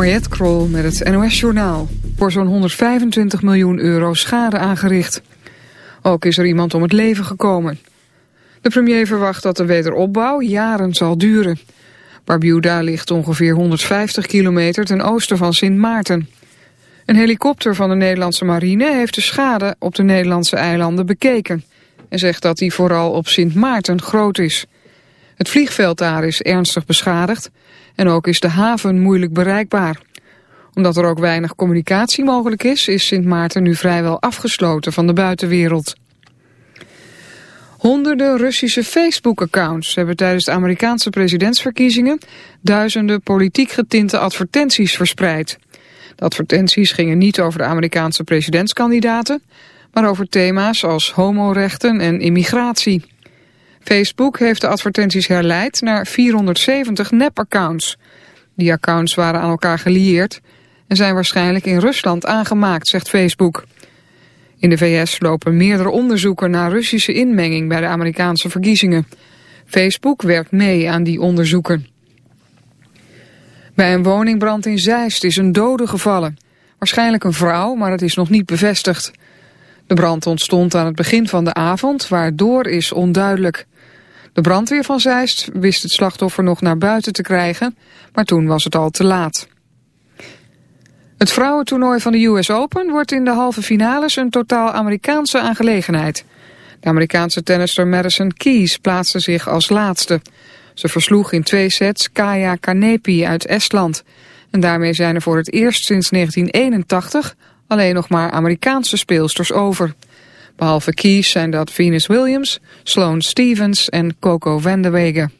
Mariette Krol met het NOS Journaal. Voor zo'n 125 miljoen euro schade aangericht. Ook is er iemand om het leven gekomen. De premier verwacht dat de wederopbouw jaren zal duren. Barbuda ligt ongeveer 150 kilometer ten oosten van Sint Maarten. Een helikopter van de Nederlandse marine heeft de schade op de Nederlandse eilanden bekeken... en zegt dat die vooral op Sint Maarten groot is. Het vliegveld daar is ernstig beschadigd en ook is de haven moeilijk bereikbaar. Omdat er ook weinig communicatie mogelijk is, is Sint Maarten nu vrijwel afgesloten van de buitenwereld. Honderden Russische Facebook-accounts hebben tijdens de Amerikaanse presidentsverkiezingen duizenden politiek getinte advertenties verspreid. De advertenties gingen niet over de Amerikaanse presidentskandidaten, maar over thema's als homorechten en immigratie. Facebook heeft de advertenties herleid naar 470 nep-accounts. Die accounts waren aan elkaar gelieerd en zijn waarschijnlijk in Rusland aangemaakt, zegt Facebook. In de VS lopen meerdere onderzoeken naar Russische inmenging bij de Amerikaanse verkiezingen. Facebook werkt mee aan die onderzoeken. Bij een woningbrand in Zeist is een dode gevallen. Waarschijnlijk een vrouw, maar het is nog niet bevestigd. De brand ontstond aan het begin van de avond, waardoor is onduidelijk. De brandweer van Zeist wist het slachtoffer nog naar buiten te krijgen, maar toen was het al te laat. Het vrouwentoernooi van de US Open wordt in de halve finales een totaal Amerikaanse aangelegenheid. De Amerikaanse tennister Madison Keys plaatste zich als laatste. Ze versloeg in twee sets Kaya Kanepi uit Estland. En daarmee zijn er voor het eerst sinds 1981 alleen nog maar Amerikaanse speelsters over. Behalve Keys zijn dat Venus Williams, Sloane Stevens en Coco Wegen.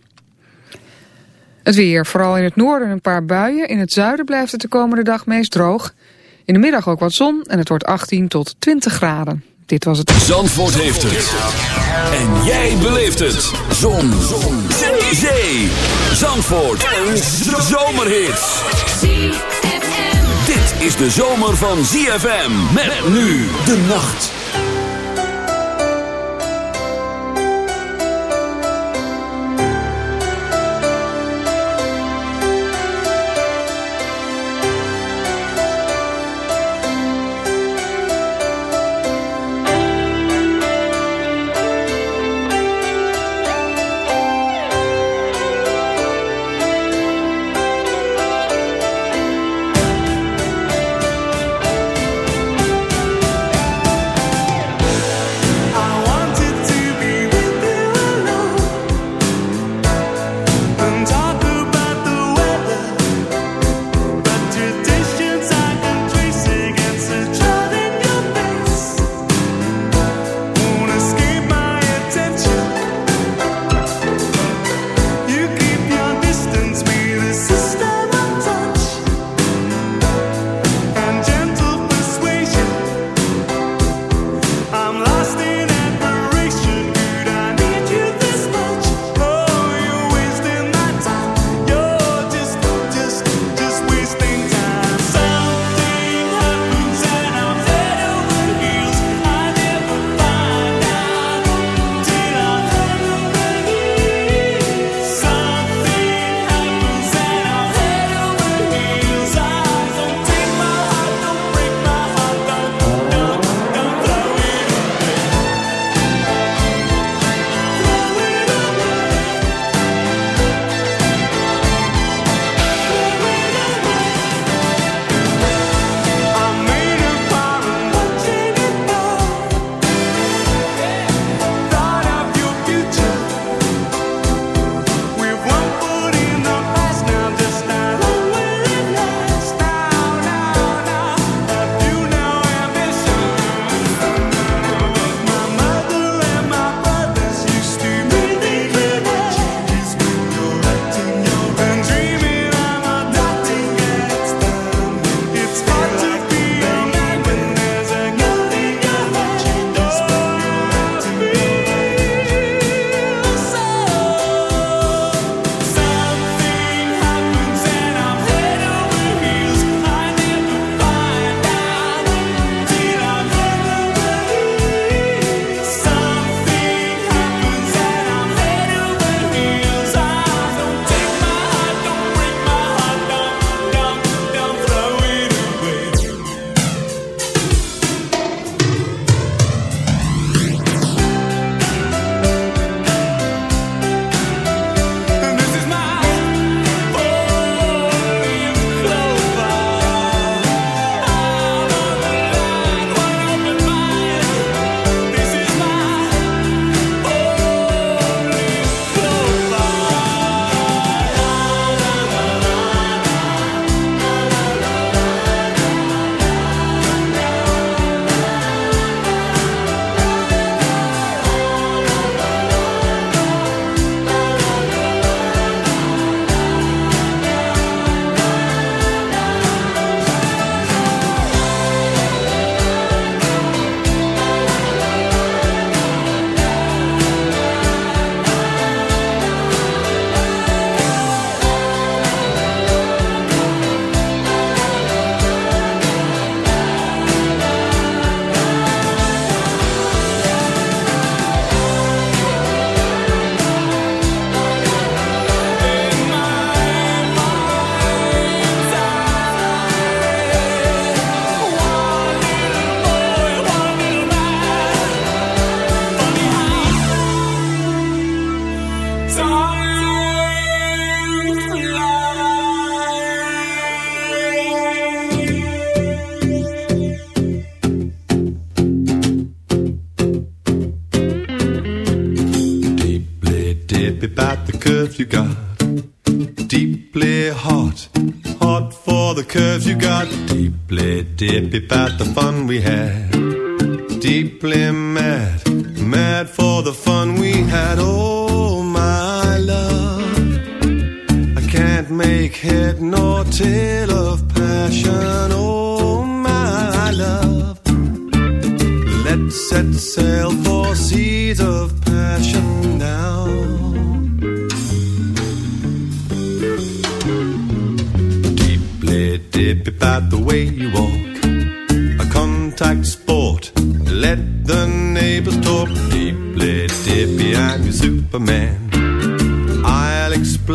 Het weer, vooral in het noorden een paar buien. In het zuiden blijft het de komende dag meest droog. In de middag ook wat zon en het wordt 18 tot 20 graden. Dit was het... Zandvoort heeft het. En jij beleeft het. Zon. zon. Zee. Zandvoort. Een zomerhit. Dit is de zomer van ZFM. Met nu de nacht.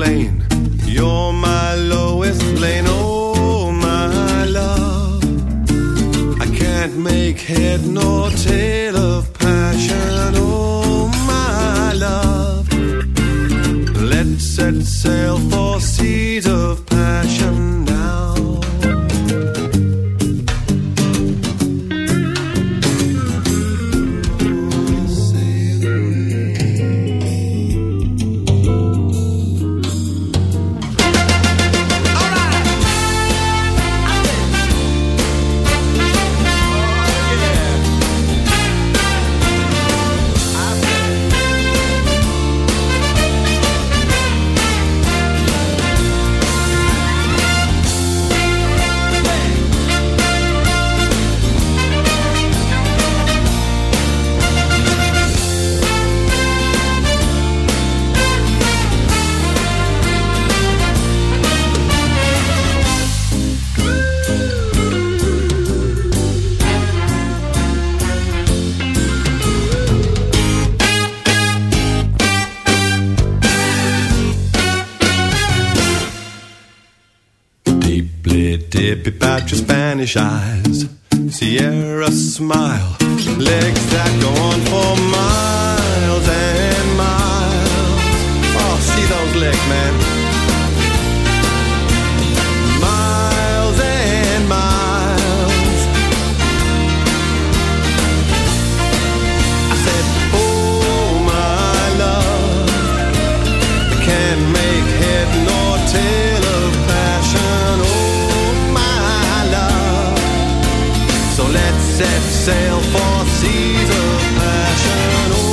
I'll. You're my lowest lane. Oh, my love. I can't make head nor tail of passion. Oh, my love. Let's set sail for seas of passion set sail for seas of passion.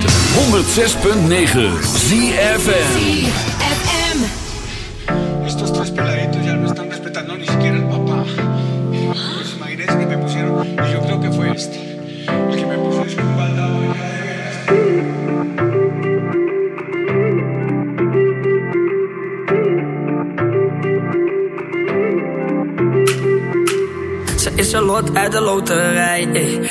To 106.9 ZFM. Estos tres peladitos ya no están respetando ni siquiera al papá. Pues imagínense que me pusieron, y yo creo que fue este, el que me puso es un baldado. Ze is een lot uit de loterij. ey.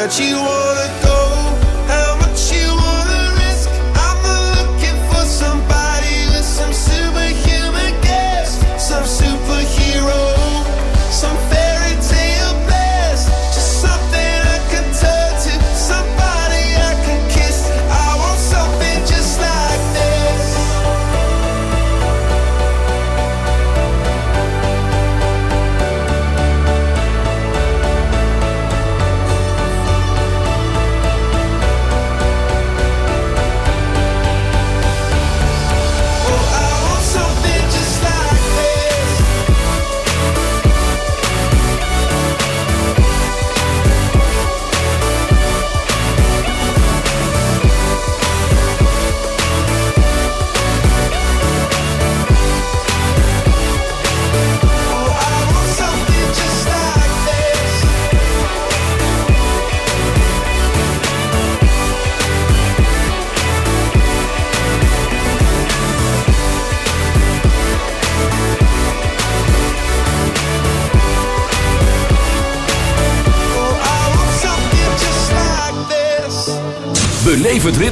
that you want.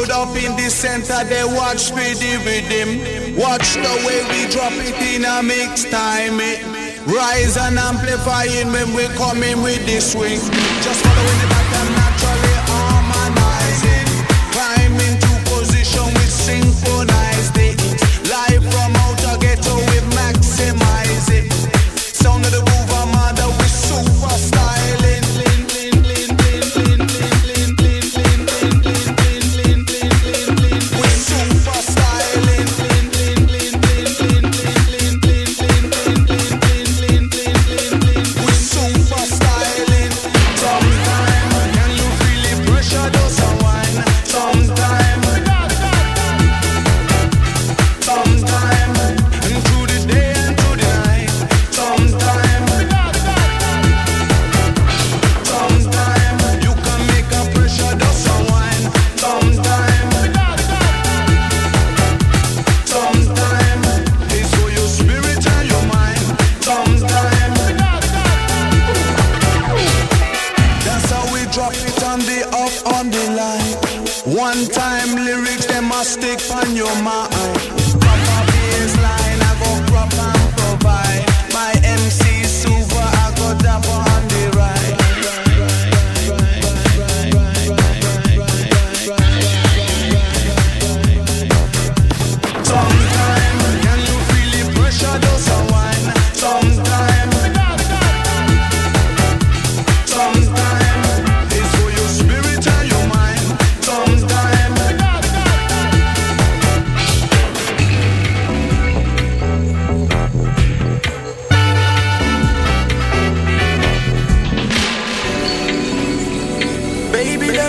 Crowd up in the center, they watch me the rhythm. Watch the way we drop it in a mix time. It rise and amplifying when we come in with the swing. Just following the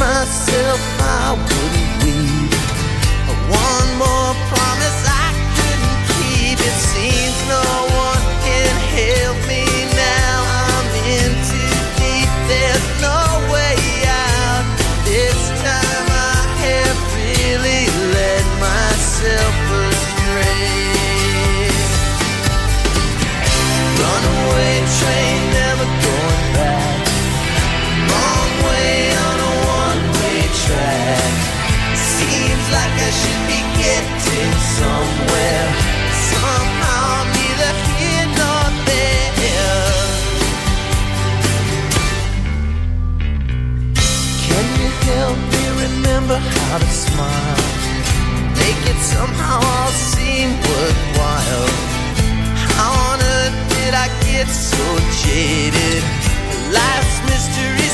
myself somehow all seem worthwhile. How on earth did I get so jaded? The last mystery.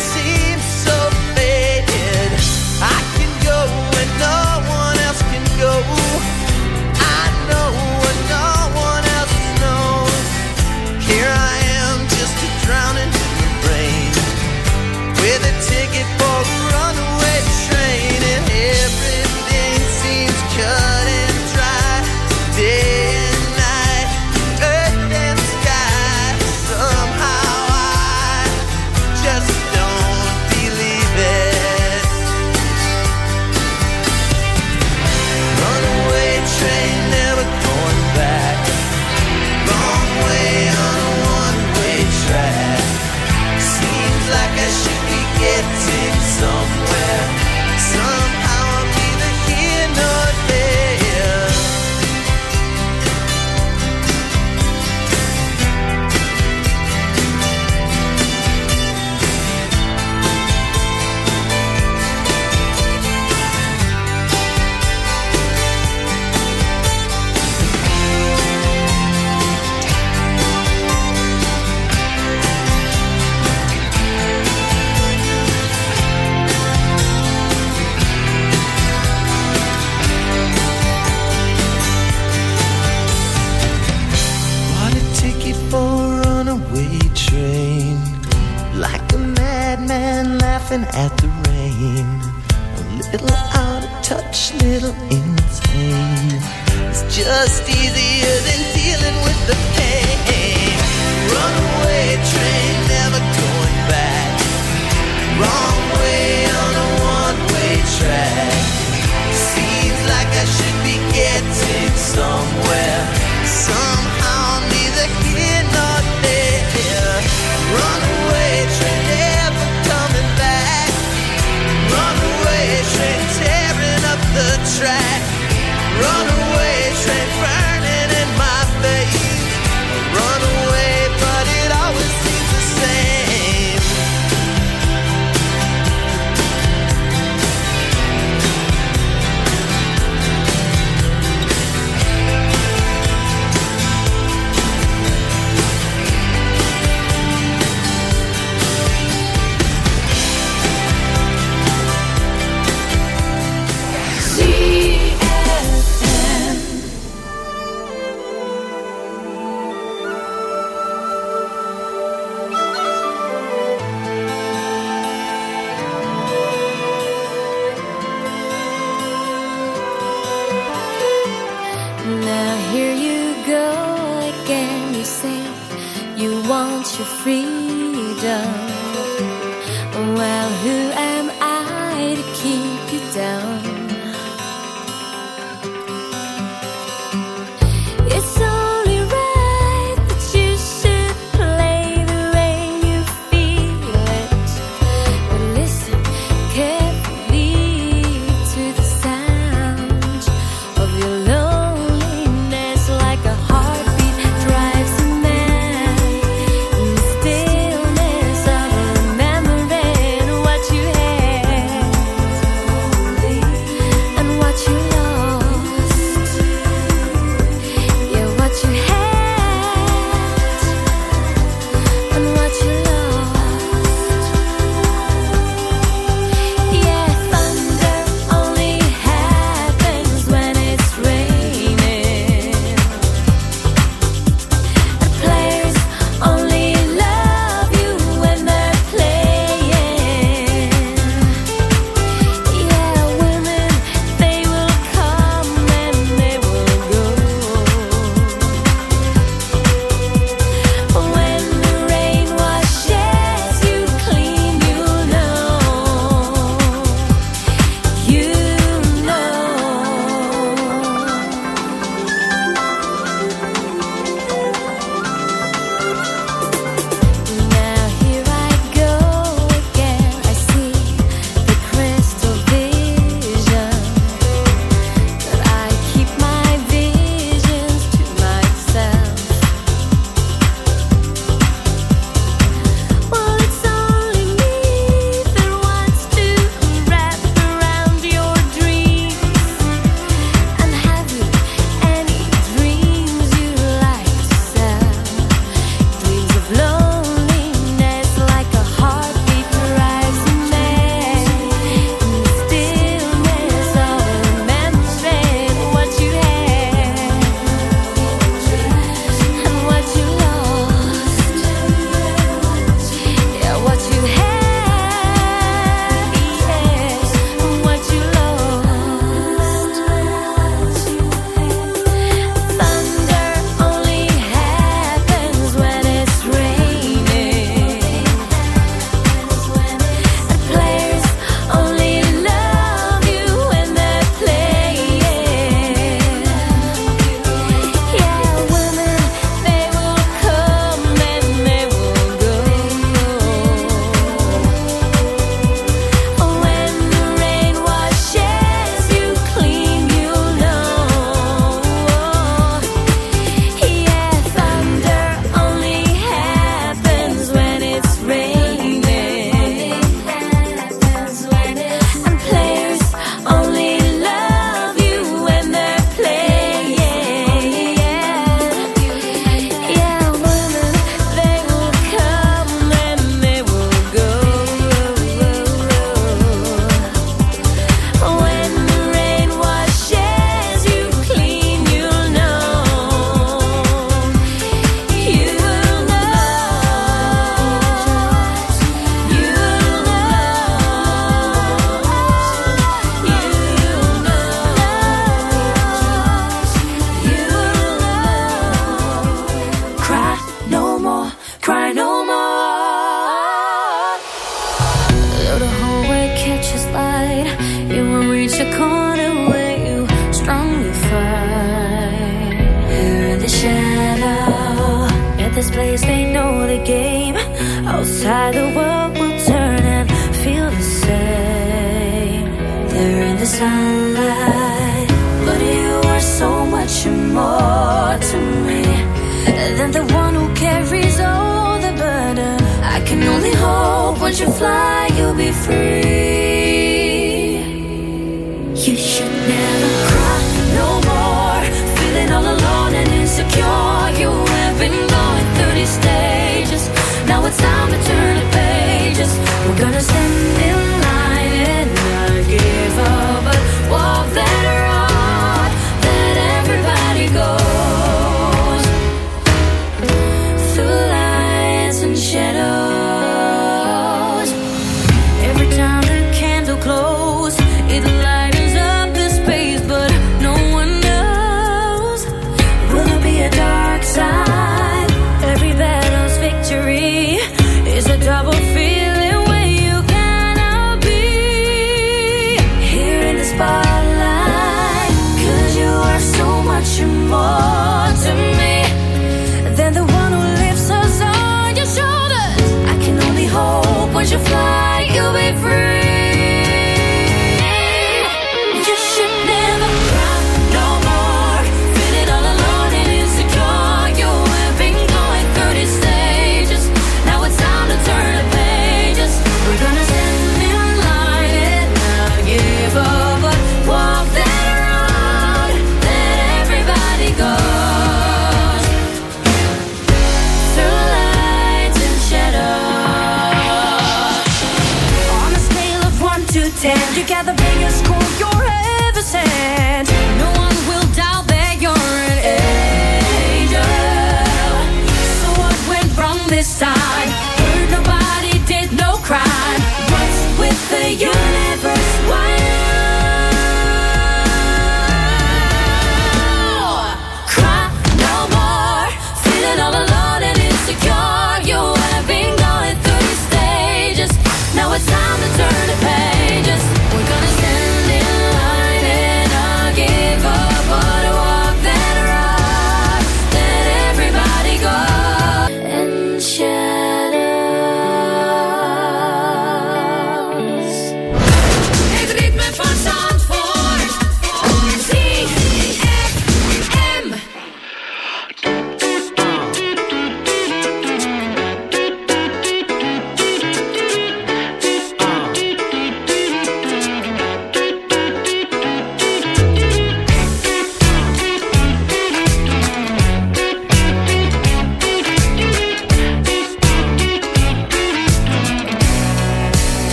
like I should be getting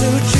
to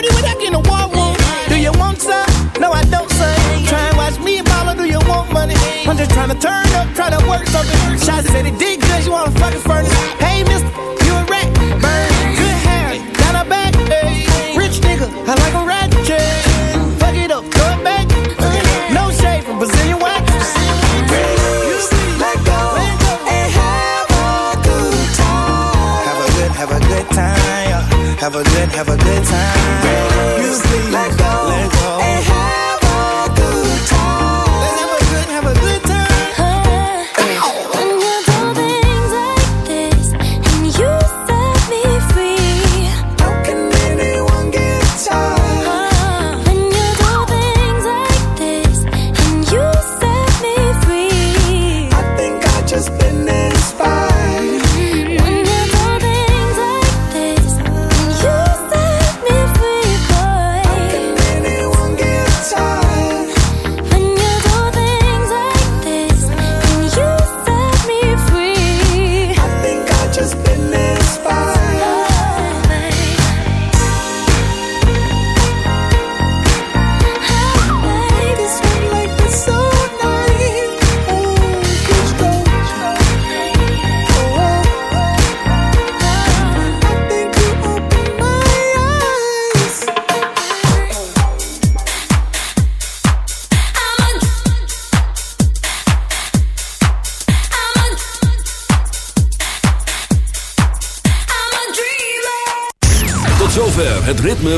party without getting a war room. Do you want some? No, I don't, son. Try and watch me and mama, do you want money? I'm just trying to turn up, try to work something. Shots said he did good, you wanna fucking furnace.